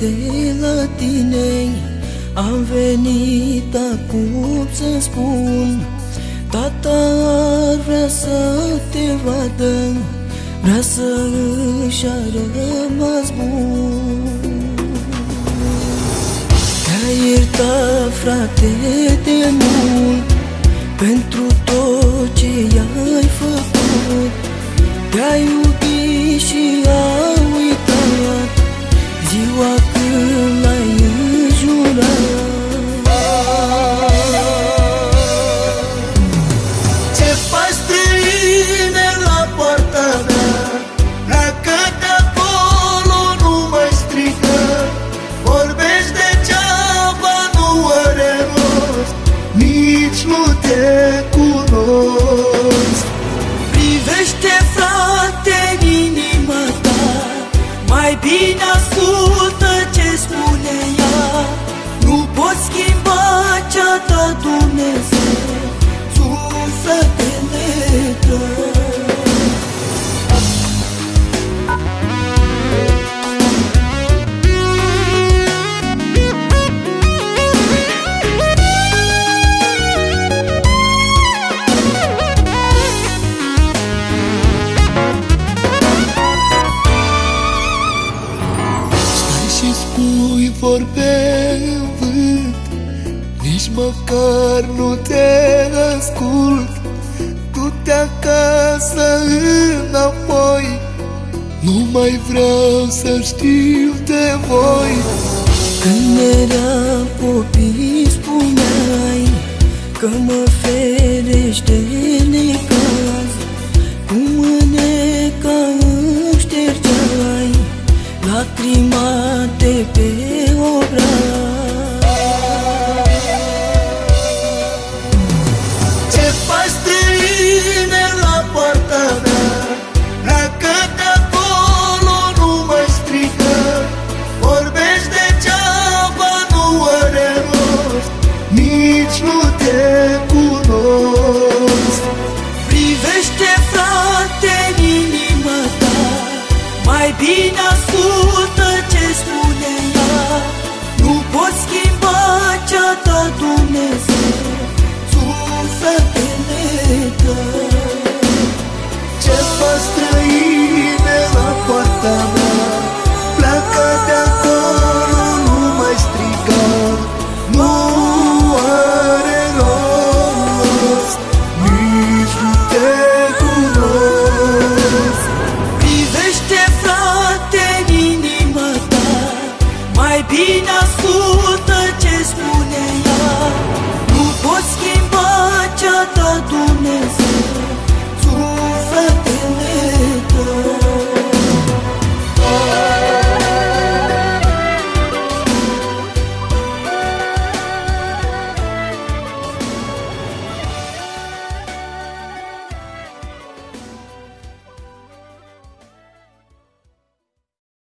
de la tine Am venit acum să spun Tata ar vrea să te vadă Vrea să își a rămas bun. Te-a iertat, frate, de mult. Mai bine spui vorbe în vânt Nici măcar nu te ascult. Du-te acasă înapoi Nu mai vreau să știu de voi. Când eram copii spuneai Că mă ferește. necaz Lacrima de pe obraz